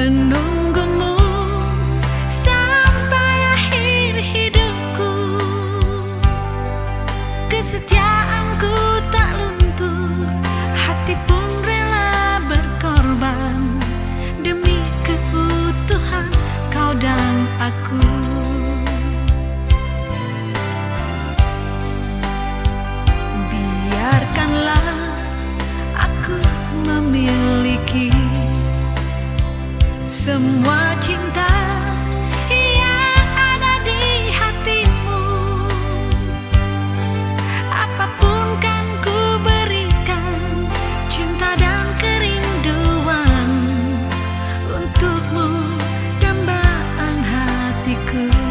menunggumu sampai akhir hidupku. Kesetiaanku tak luntur hati pun rela berkorban. Demi kebutuhan kau dan aku. semua cinta yang ada di hatimu. Apa pun kan ku berikan cinta dan kerinduan untukmu dambaan hatiku.